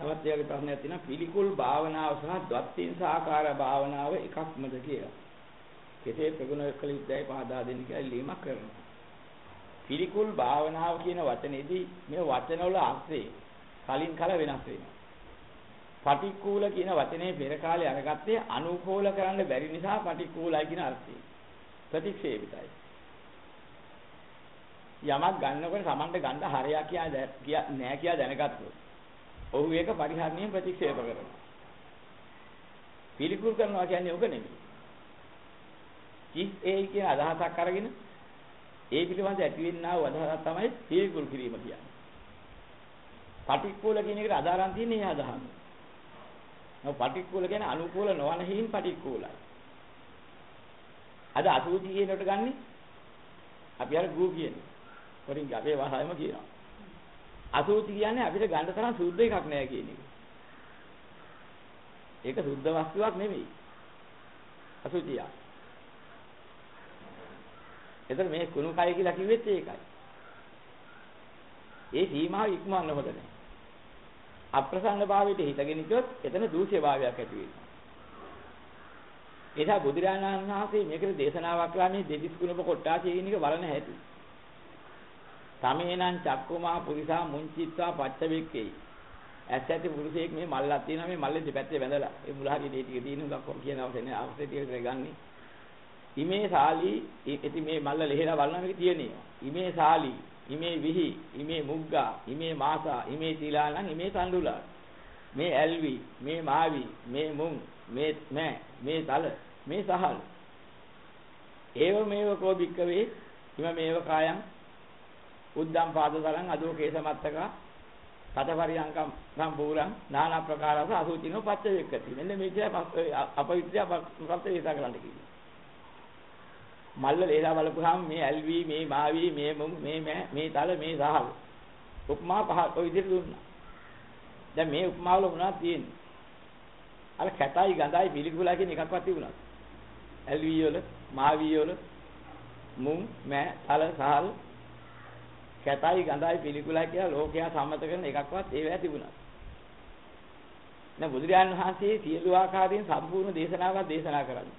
තවත් ඒ වගේ ප්‍රශ්නයක් තියෙනවා පිළිකුල් භාවනාව සහ ද්වත්තිංසාකාර භාවනාව එකක්මද කියලා. කෙසේ ප්‍රගුණ කළ යුත්තේ පහදා දෙන්න කියලා ඉල්ලීමක් කරනවා. පිළිකුල් භාවනාව කියන වචනේදී මේ වචනවල අර්ථය කලින් කල වෙනස් වෙනවා. පටික්කුල කියන වචනේ පෙර කාලේ අරගත්තේ අනුකූල කරන්න බැරි නිසා පටික්කුලයි කියන අර්ථය. ප්‍රතික්ෂේපිතයි. යමක් ගන්නකොට Tamante ගන්න හරයක් කියා නෑ කියලා දැනගත්තොත් ඔහු ඒක පරිහරණයෙන් ප්‍රතික්ෂේප කරනවා. පිළිකුල් කරනවා කියන්නේ ඔක නෙමෙයි. කිස් ඒ කියන අදහසක් අරගෙන ඒ පිළිබඳ ඇතිවෙනා වූ අදහසක් තමයි පිළිකුල් කිරීම කියන්නේ. පටික්කුල කියන එකට අදාළන් තියෙන ඒ අදහස. නෝ පටික්කුල කියන්නේ අනුකූල නොවන හේයින් පටික්කුලයි. අද අසුචි කියනකට ගන්නේ අපි අර ගූ කියන්නේ. වරින් අපේ භාෂාවෙම කියනවා. අසුචි කියන්නේ අපිට ගන්න තරම් සුද්ධ එකක් නෑ කියන එක. ඒක සුද්ධ වස්තුවක් නෙමෙයි. අසුචිය. එතන මේ කුණු කය කියලා කිව්වෙත් ඒකයි. ඒ සීමාව ඉක්මවන්න හොඳ නැහැ. අප්‍රසන්න භාවයට හිතගෙන ඉතිවත් එතන දූෂ්‍ය භාවයක් ඇති වෙනවා. එදා බුදුරජාණන් වහන්සේ මේකට දේශනාවක් කළා මේ දෙතිස් කුණප කොට්ටාසිය කියන එක බලන හැටි. තමේනං චක්කුමා පුරිසා මුංචිත්වා පච්චවෙක්කේ. ඇස් ඇති පුරුෂයෙක් මේ මල්ලක් තියෙනවා මේ මල්ලේ දෙපැත්තේ බැඳලා ඒ මුල හරියට ඒ ටික තියෙන උගක් කියන අවශ්‍ය නැහැ අවශ්‍ය ටික ගන්නේ. ඉමේ සාලි ඉති මේ මල්ල ලෙහෙලා බලනවා මේක තියෙන්නේ. ඉමේ සාලි ඉමේ විහි ඉමේ මුග්ගා ඉමේ මාසා ඉමේ තීලාලං ඉමේ තණ්ඩුලා මේ ඇල්වි මේ මාවි මේ මුං මේ මෑ මේ තල මේ සහල් ඒව මේව කෝ බික්කවේ හිම මේව කායං උද්දම් පාදතරං අදෝ කේසමත්තක තතපරියංකම් සම්පූර්ණ නානා ප්‍රකාරස අසුචිනෝ පච්ච වෙක්කති මෙන්න මේ කිය අපවිත්‍ය අපපත් වේසා කරන්න කිව්වා. මල්ල ලේලා බලපුවාම මේ ඇල්වි මේ මාවි මේ මුං මේ මෑ මේ තල මේ සහල් උපමා පහ ඔය විදිහට දුන්නා. දැන් මේ උපමාවල මොනවද තියෙන්නේ? අර කැතයි ගඳයි පිළිකුලා කියන එකක්වත් තිබුණා ඇල්වි වල මාවි වල මුං මෑ තල සහල් කැතයි ගඳයි පිළිකුලයි කියලා ලෝකයා සම්මත කරන එකක්වත් ඒවැ තිබුණා. දැන් බුදුරජාණන් වහන්සේ සියලු ආකාරයෙන් සම්පූර්ණ දේශනාවක් දේශනා කරන්නේ.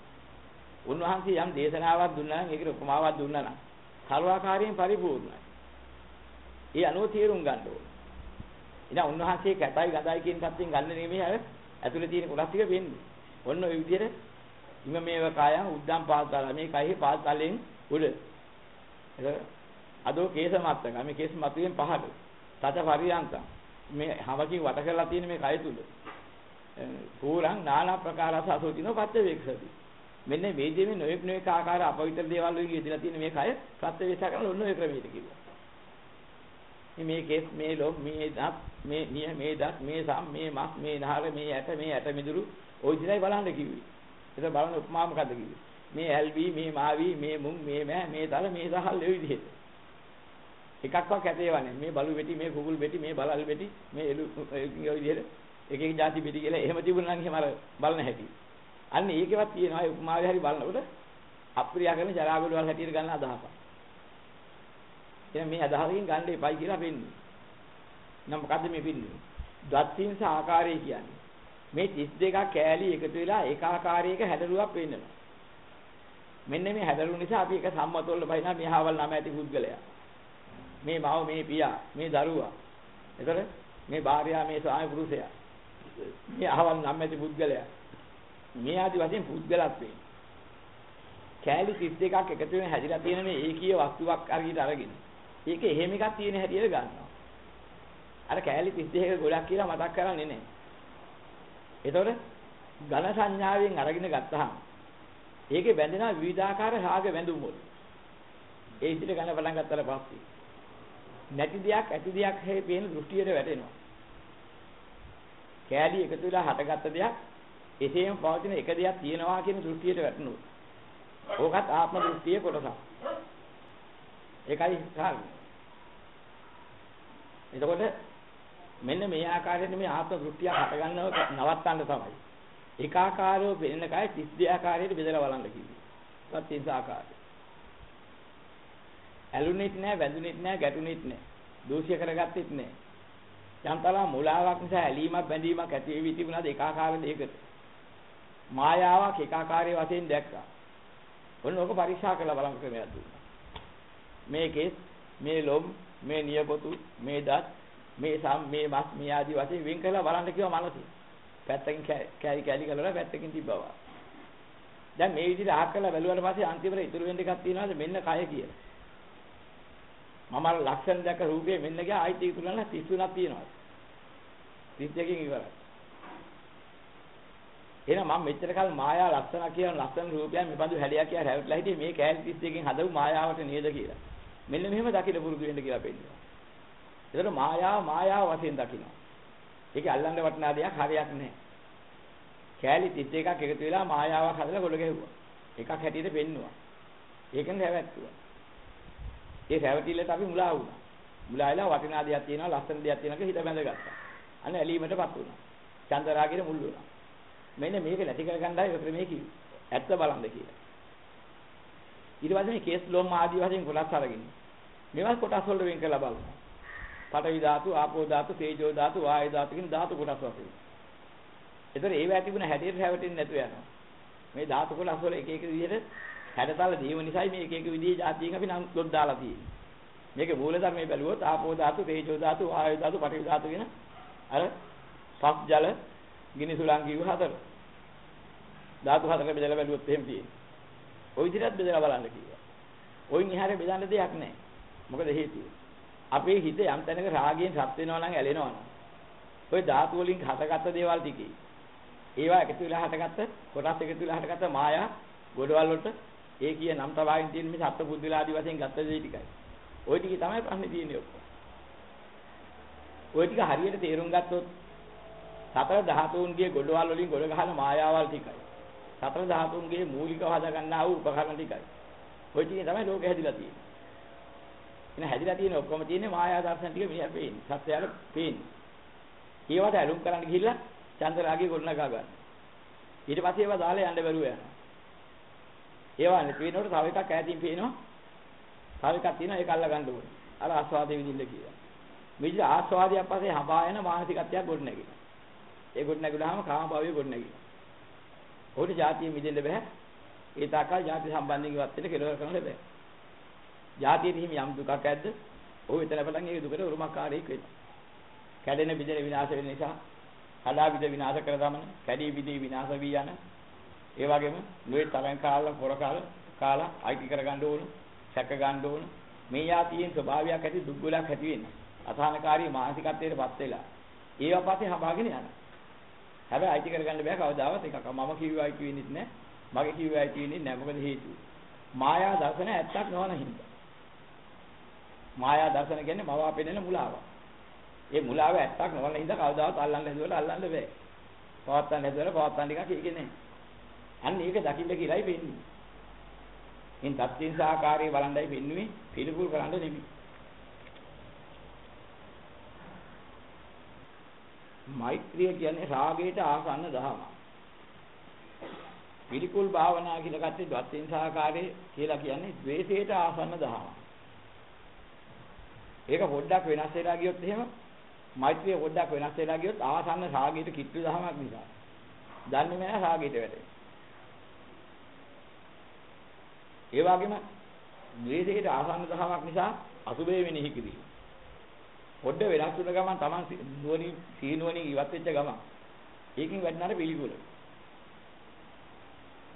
උන්වහන්සේ යම් දේශනාවක් දුන්නා නම් ඒකට උපමාවක් දුන්නා නම් කරුණාකාරයෙන් පරිපූර්ණයි. ඒ අනුව තේරුම් ගන්න ඕනේ. ඉතින් උන්වහන්සේ කැතයි ගඳයි කියන පැත්තෙන් ගන්න නෙමෙයි අර ඇතුලේ තියෙන කොටස් ටික වෙන්නේ. ඔන්න ඔය විදිහට ඉම මේව කායං උද්දම් පාතාල මේ කයෙහි පාතාලෙන් උඩ. අදෝ කේස මත්තක මේ කේස මතුවෙන් පහළ. තත පරියන්ත මේ හවකින් වට කරලා තියෙන මේ කය තුල. පූරං නානා ප්‍රකාරස අසෝචිනෝ පත්‍ය වේක්ෂති. මෙන්න මේ දෙමේ නොයෙක් නොයෙක් ආකාර අපවිත්‍ර දේවල් වලින් යෙදලා තියෙන මේ කය ප්‍රත්‍යවේක්ෂා කරන ඔන්න ඔය ක්‍රමයට කිව්වා. මේ කේස් මේ ලොම් මේ දත් මේ නිය මේ දත් මේ සම් මේ මස් මේ නහර මේ ඇට මේ ඇට මිදුරු ওই විදිහයි බලන්න කිව්වේ. ඒක බලන උපමා මොකද්ද කිව්වේ? මේ ඇල්වි මේ මාවි මේ මුං මේ මෑ මේ තල මේ සහල් ඔය විදිහට. එකක්වත් ඇතේවන්නේ මේ බලු වෙටි මේ කුකුල් වෙටි මේ බලල් වෙටි මේ එළු ඔය විදිහට එක එක જાති පිටි කියලා එහෙම තිබුණා නම් එහෙම අර බලන හැටි. අන්න ඒකෙවත් තියෙනවා ඒ උපමාවේ හරි බලනකොට අප්‍රිය කරන ජරාගුල වල හැටියට ගන්න අදහසක්. එහෙනම් මේ අදහසකින් ගන්න එපයි කියලා වෙන්නේ. නම් මොකද්ද මේ වෙන්නේ? දත්තිංස ආකාරය කියන්නේ. මේ 32ක් කෑලි එකතු වෙලා එක ආකාරයක හැඩරුවක් වෙන්නවා. මෙන්න මේ හැඩරුව නිසා අපි එක සම්මතවල බහිනා මෙහාවල් නම ඇති පුද්ගලයා. මේ මව මේ පියා මේ දරුවා. එතකොට මේ භාර්යාව මේ ස්වාමි පුරුෂයා. මේ අහවල් නම් ඇති පුද්ගලයා. මේ ආදි වශයෙන් පුද්ගලත්වේ. කෑලි 32ක් එකතු වෙන හැදිලා තියෙන මේ ඒකීය වස්තුවක් අරගෙන අරගෙන. ඒක එහෙම එකක් තියෙන හැටියට ගන්නවා. අර කෑලි 32ක ගොඩක් කියලා මතක් කරන්නේ නැහැ. එතකොට ඝන සංඥාවෙන් අරගෙන ගත්තාම ඒකේ බැඳෙන විවිධාකාර රාග වැඳුම් වල. ඒ ඉදිරිය ගන්න පටන් ගත්තට පස්සේ නැති දෙයක් ඇති දෙයක් හේ පේන දෘෂ්ටියට වැටෙනවා. කෑලි එකතු වෙලා හටගත්ත දෙයක් එසේම පවතින එක දෙයක් තියෙනවා කියන දෘෂ්ටියට වැටෙනවා. ඕකත් ආත්ම දෘෂ්ටියේ කොටසක්. ඒකයි කාර්යය. එතකොට මෙන්න මේ ආකාරයෙන් මේ ආත්ම දෘෂ්ටිය හටගන්නව නවත්තන්න තමයි. ඒකාකාරව වෙන්න කය 32 ආකාරයට බෙදලා බලන්න කිව්වේ. ඒවත් 30 ආකාරය. ඇලුනෙත් නෑ, වැඳුනෙත් නෑ, ගැටුනෙත් නෑ. දෝෂය කරගත්තෙත් නෑ. යම්තරම් මුලාවක් නිසා ඇලීමක් බැඳීමක් ඇති වෙවි තිබුණාද ඒකාකාර දෙයකට. මායාවක් ඒකාකාරී වශයෙන් දැක්කා. ඔන්න ඔක පරීක්ෂා කරලා බලන්න ක්‍රමයක් දුන්නා. මේකේ මේ ලොම් මේ නියපොතු මේ දත් මේ සම් මේ මස් මේ ආදි වශයෙන් වෙන් කරලා බලන්න කිව්වා මනසේ. පැත්තකින් කැරි කැරි කරලා පැත්තකින් තිබ්බවා. දැන් මේ විදිහට අහක් කරලා බැලුවාට පස්සේ අන්තිමට ඉතුරු වෙන්න එකක් තියෙනවාද මෙන්න කය කියලා. මම අර ලක්ෂණ දැක රූපේ මෙන්න ගියා ආයිත් ඉතුරු නැලා 33ක් තියෙනවා. 32කින් ඉවරයි. එහෙනම් මම මෙච්චර කල් මායා ලක්ෂණ කියන ලක්ෂණ රූපයන් මෙබඳු හැඩයක් කියලා හැවටලා හිටියේ මේ කෑලි 32කින් හදපු මායාවට නේද කියලා. මෙන්න මෙහෙම දකින්න පුරුදු වෙන්න කියලා පෙන්නනවා. ඒතර මායාව මායාව වශයෙන් දකිනවා. ඒක අල්ලන්න වටිනා දෙයක් හරියක් නැහැ. කෑලි 31ක් එකතු වෙලා මායාවක් හදලා ගොඩ ගැහුවා. එකක් හැටියට පෙන්නුවා. ඒකෙන් හැවැත්තුවා. ඒ හැවටිල්ලට අපි මුලා වුණා. මුලා වෙලා වටිනා දෙයක් තියෙනවා, ලස්සන දෙයක් තියෙනවා කියලා හිත බැඳගත්තා. අන්න ඇලීමටපත් වුණා. චන්දරාගිර මුල් වුණා. මෙන්න මේක නැති කරගන්නයි ඔය ක්‍රමයේ කිව්වේ. ඇත්ත බලන්න කියලා. ඊට පස්සේ මේ කේස් ලොම් ආදී වශයෙන් කොටස් අරගෙන මේවා කොටස් වලට වෙන් කරලා බලනවා. පඨවි ධාතු, ආපෝ ධාතු, තේජෝ ධාතු, වායු ධාතු කියන ධාතු කොටස් වශයෙන්. ඒතර ඒවා තිබුණ හැටියට හැවටෙන්නේ නැතුව යනවා. මේ ධාතු කොටස් වල එක එක විදිහට හැඩතල දීම නිසායි මේ එක එක විදිහේ જાතියෙන් අපි නම් ලොත් දාලා තියෙන්නේ. මේක මූල ධර්මයේ බැලුවොත් ආපෝ ධාතු, තේජෝ ධාතු, වායෝ ධාතු, පඨවි ධාතු කියන අර පස් ජල ගිනි සුළං කිව්ව හතර. ධාතු හතරක බෙදලා බැලුවොත් එහෙම තියෙන්නේ. ওই විදිහට බෙදලා බලන්න කිව්වා. ওইන් ඉහාරේ බෙදන්න දෙයක් නැහැ. මොකද හේතුව? අපේ හිත යම් තැනක රාගයෙන් සත් වෙනවා නම් ඇලෙනවා නම් ওই ධාතු වලින් හටගත්ත දේවල් ටිකේ ඒවා එකතු වෙලා හටගත්ත කොටස් එකතු වෙලා හටගත්ත මායා ගොඩවල් වලට ඒ කිය නම් තබාගෙන තියෙන මේ සත්ත්ව බුද්ධිලා ආදි වශයෙන් ගත්ත දේ ටිකයි. ওই ටිකේ තමයි ප්‍රශ්නේ තියෙන්නේ ඔක්කොම. ওই ටික හරියට තේරුම් ගත්තොත් සතර ධාතුන්ගේ ගොඩවල් වලින් ගොඩ ගහන මායාවල් ටිකයි. සතර ධාතුන්ගේ මූලිකව හදා ගන්නා වූ උපකරණ ටිකයි. ওই ටිකේ තමයි ලෝකෙ හැදිලා තියෙන්නේ. එන හැදිලා තියෙන ඔක්කොම තියෙන්නේ මායා දර්ශන ටික මෙහෙ පේන්නේ. සත්‍යයට පේන්නේ. ඒවට ඇලුම් කරන්න ගිහිල්ලා චන්ද්‍රාගය ගොඩනගා ගන්න. ඊට පස්සේ ඒවා දාලා යන්න බැරුව යනවා. ඒවා නැති වෙනකොට තව එකක් ඈතින් පේනවා. තව එකක් තියෙනවා ඒක අල්ල ගන්න ඕනේ. අර ආස්වාදයේ විඳින්න කියලා. මේ විදිහ ආස්වාදයක් පස්සේ හඹා යන මානසිකත්වයක් ගොඩ නැගෙනවා. ඒ ගොඩ නැගුණාම කාම භාවය ගොඩ නැගෙනවා. ඔහුට જાතිය මිදෙන්න බෑ. ඒ තාකල් જાති සම්බන්ධයෙන් ඉවත් වෙන්න කෙලවර කරන්න බෑ. જાතියේ හිම යම් දුකක් ඇද්ද? ඔහු එතන බලන් ඒ දුකට උරුමකාරයෙක් වෙනවා. කැඩෙන බිඳෙන විනාශ වෙන නිසා කඩා විද විනාශ කර දමන, කැඩී විදී විනාශ වී යන ඒ වගේම නොයේ තරං කාලා පොර කාලා කාලා අයිති කර ගන්න ඕන, සැක ගන්න ඕන. මේ යාතියෙන් ස්වභාවයක් ඇති දුක්ගලක් ඇති වෙන්නේ. අසහනකාරී මානසිකත්වයටපත් වෙලා. ඒව පස්සේ හඹාගෙන යනවා. හැබැයි අයිති කරගන්න බෑ කවදාවත් එකක්. මම කිව්වා අයිති වෙන්නේ නැහැ. මගේ කිව්වා අයිති වෙන්නේ නැහැ. මොකද හේතුව? මායා දර්ශන ඇත්තක් නොවන හින්දා. මායා දර්ශන කියන්නේ මවා පෙනෙන මුලාව. ඒ මුලාව ඇත්තක් නොවන හින්දා කවදාවත් අල්ලන්න හැදුවල අල්ලන්න බෑ. පවත්තන්න හැදුවල පවත්තන්න ටිකක් ඒකේ නැහැ. අන්න ඒක දකින්න කියලායි වෙන්නේ. ඉන් තත්ත්වින් සාකාරී බලන්ඩයි වෙන්නේ පිළිකුල් කරන්න නෙමෙයි. මෛත්‍රිය කියන්නේ රාගයට ආසන්න දහමක්. පිළිකුල් භාවනා කියලා ගත්තේ ද්වත්ින් සාකාරේ කියලා කියන්නේ ද්වේෂයට ආසන්න දහමක්. ඒක පොඩ්ඩක් වෙනස් වෙලා ගියොත් එහෙම මෛත්‍රිය පොඩ්ඩක් වෙනස් වෙලා ගියොත් ආසන්න රාගයට කිට්ටු දහමක් නිසා. දන්නේ නැහැ රාගයට වැටෙන්නේ. ඒ වගේම ද්වේෂයට ආසන්න දහමක් නිසා අසුබේ වෙනෙහි කිරීම. පොඩ්ඩ වෙනස් වුණ ගමන් Taman නුවණින් සීනුවණින් ඉවත් වෙච්ච ගමන් ඒකෙන් වැඩනර පිළිකුල.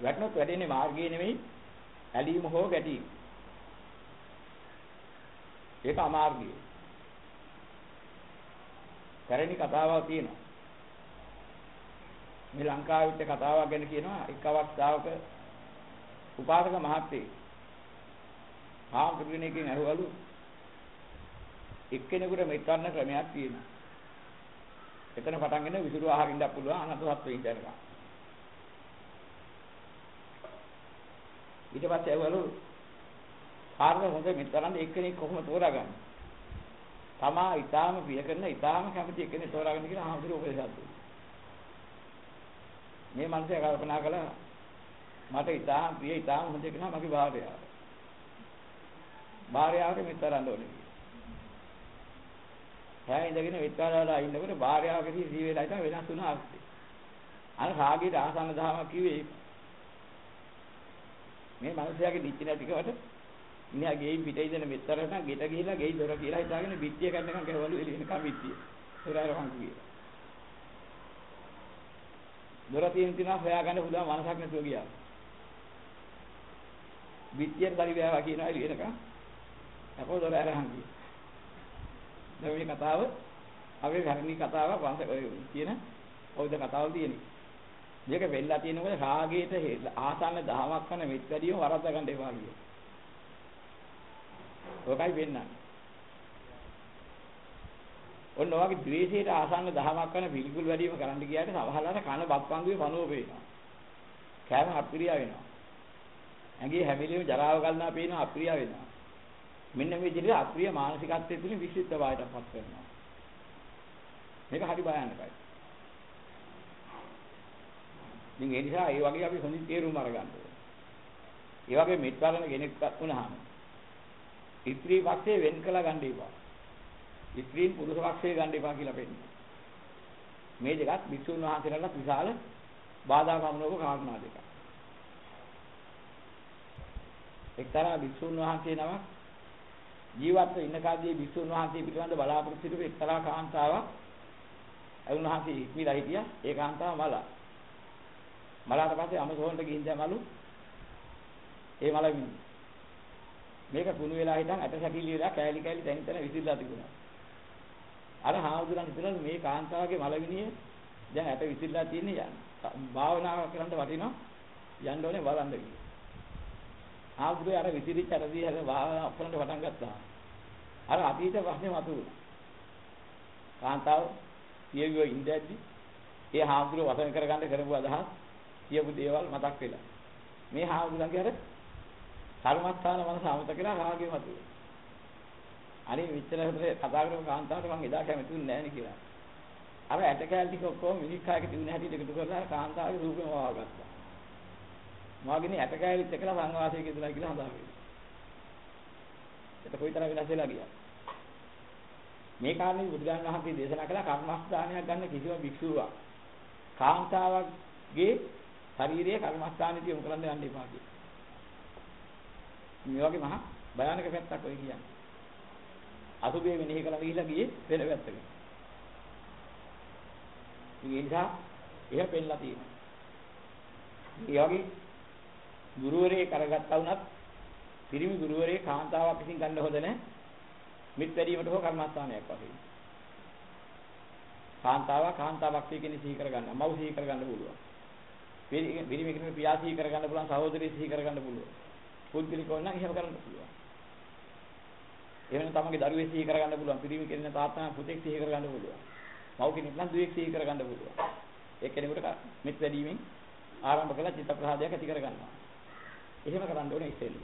වැටනොත් වැඩෙන්නේ මාර්ගයේ නෙමෙයි ඇලීම හෝ ගැටීම. ඒක අමාර්ගය. පැරණි කතාවක් තියෙනවා. මේ ලංකාවේ විතර කතාවක් ගැන කියනවා එක් අවස්ථාවක උපාසක මහත්තයෙක් ආම්තුගෙනකින් අහුවලු එක්කෙනෙකුට මෙත්වන්න ක්‍රමයක් තියෙනවා. එතන පටන්ගෙන විසුරු ආහාරින්නත් පුළුවන් අනතු හත් වෙයින් දැනගන්න. ඊට පස්සේ ඇවලු කාර්ය හොඳ මෙත්වන්න එක්කෙනෙක් කොහොම තෝරාගන්නේ? තමා ඊටාම ප්‍රිය කරන ඊටාම කැමති එක්කෙනෙක් තෝරාගන්න කියලා ආහාර උපදේශයක් දුන්නා. මේ මනුස්සයා කල්පනා කළා මට ඊටාම ප්‍රිය ඊටාම හොඳ කෙනා මගේ භාර්යාව. භාර්යාවට මෙත්තරන්න ඕනේ. හැය ඉඳගෙන විත්වාලවලා ඉන්නකොට භාර්යාවකදී සී වේලා ඉතින් වෙනස් වුණා අර්ථය. අර රාගීට ආසන්න දහමක් කිව්වේ මේ මිනිස්යාගේ දිච්ච නැතිකවට ඉන්නේ ගෙයි පිටේ ඉඳන මෙතරට ගෙට ගිහිලා ගෙයි දොර කියලා හිතාගෙන පිටිය කන්නකම් ගැවලු එළියනකම් පිටිය. ඒරාරහන් කියේ. දොර තියෙන තිනා හොයාගන්න පුළුවන් මනසක් නැතුව ගියා. පිටියට බරි වේවා කියනවා එළියනකම්. අපෝ දොර අරහන් කියේ. දැන් මේ කතාව අපේ ධර්මී කතාව වංශ කියන බෞද්ධ කතාවල් තියෙන්නේ. මේක වෙල්ලා තියෙනකොට රාගයට ආසන්න දහමක් කරන මෙත් වැඩිම වරද්දා ගන්න එපා කියනවා. ඔකයි වෙන්නන්නේ. ඔන්න ඔයගේ ද්වේෂයට ආසන්න දහමක් කරන පිළිකුල් වැඩිම කරන්න ගියාට සමහරවල්ලාට කන බප්පංගුවේ පණුව පේනවා. කෑම අප්‍රිය වෙනවා. ඇඟේ හැමිලෙම ජරාව ගන්නවා පේනවා අප්‍රිය වෙනවා. මෙන්න මේ විදිහට අප්‍රිය මානසිකත්වයේ තුලින් විශ්ිත වායටපත් වෙනවා. මේක හරි භයානකයි. ඉතින් ඒ නිසා ඒ වගේ අපි හොඳින් තේරුම් අරගන්න ඕනේ. ඒ වගේ මෙත් බලන කෙනෙක් වුණාම ස්ත්‍රී පක්ෂේ වෙන් කළා ගන්න එපා. ස්ත්‍රීන් පුරුෂ පක්ෂේ ගන්න එපා කියලා පෙන්නනවා. මේ දෙකත් භික්ෂුන් වහන්සේලාට විශාල බාධා පමුණවක කාරණා දෙකක්. එක්තරා භික්ෂුන් වහන්සේ නමක් ජීවත්ව ඉන්න කාලේ භික්ෂුන් වහන්සේ පිළිබඳ බලාපොරොත්තු සිටු එක්තරා කාන්තාවක් උන්වහන්සේ ඉක්මීලා හිටියා. ඒ කාන්තාව මලා. මලාට පස්සේ අමසෝන්ට ගිහින් දැමලු. ඒ මල මේක කුණු වෙලා හිටන් ඇට සැකිලි වෙලා කෑලි කෑලි දැන් තැන විසිරලා තිබුණා. අර හාමුදුරන් හිතලා මේ කාන්තාවගේ මලවිනිය දැන් ඇට විසිරලා තියෙන්නේ යන්න. භාවනාව කරන්න වටිනවා යන්න ඕනේ බලන්න කියලා. හාමුදුරේ අර විසිරිච්ච අරදී හැර භාවනාව කරන්න පටන් ගත්තා. අර අතීත ප්‍රශ්නේ මතුවුණා. කාන්තාව සියවිව ඉඳද්දි ඒ හාමුදුරුව වසන කරගන්න කරපු අදහස් කියපු දේවල් මතක් වෙලා. මේ හාමුදුරන්ගේ අර කර්මස්ථාන මනස අමතක කරලා රාගෙ මතුවේ. අනේ විතර කතා කරපු කාන්තාවට මම එදා කැමතිුන්නේ නැහැ නේ කියලා. අර ඇට කෑල් ටික ඔක්කොම මිනිස් කායක තිබුණ හැටි එකතු කරලා කාන්තාවගේ රූපෙම වවාගත්තා. මාගිනේ ඇට කෑලිත් එකලා සංවාසයක ඉඳලා කියලා හදාගත්තා. ඒක කොයිතරම් වෙනස් වෙලා ගියා. මේ කාරණේ බුදුරජාණන් වහන්සේ දේශනා කළ කර්මස්ථානයක් ගන්න කිසිම භික්ෂුවක් කාන්තාවගේ ශරීරයේ කර්මස්ථානෙදී යොමු කරන්න යන්න එපා කියලා. මේ වගේ මහා භයානක පැත්තක් ඔය කියන්නේ. අසුබේ මෙනෙහි කරලා ගිහිල්ලා ගියේ වෙන පැත්තකට. ඒ නිසා එහෙම පෙන්නලා තියෙනවා. ඒ වගේ ගුරුවරයෙක් කරගත්තා වුණත් පිරිමි ගුරුවරයෙක් කාන්තාවක් විසින් ගන්න හොඳ නැහැ. මිත් වැඩිවීමට හෝ කර්මස්ථානයක් වශයෙන්. කාන්තාවක් කාන්තාවක් කියන සිහි කරගන්න, මව් සිහි කරගන්න පුළුවන්. පිරිමි කෙනෙක් පියා සිහි කරගන්න පුළුවන්, සහෝදරිය සිහි කරගන්න පුළුවන්. පුද්ගලිකව නම් එහෙම කරන්න පුළුවන්. එහෙම තමන්ගේ දරුවෙක් සිහි කරගන්න පුළුවන්. පිරිමි කෙනෙක් තාත්තා පුතෙක් සිහි කරගන්න පුළුවන්. මව් කෙනෙක් නම් දුවෙක් සිහි කරගන්න පුළුවන්. ඒ කෙනෙකුට මෙත් වැඩිවීමෙන් ආරම්භ කළ චිත්ත ප්‍රහාදයක් ඇති කරගන්නවා. එහෙම කරන්න ඕනේ ඉතින්.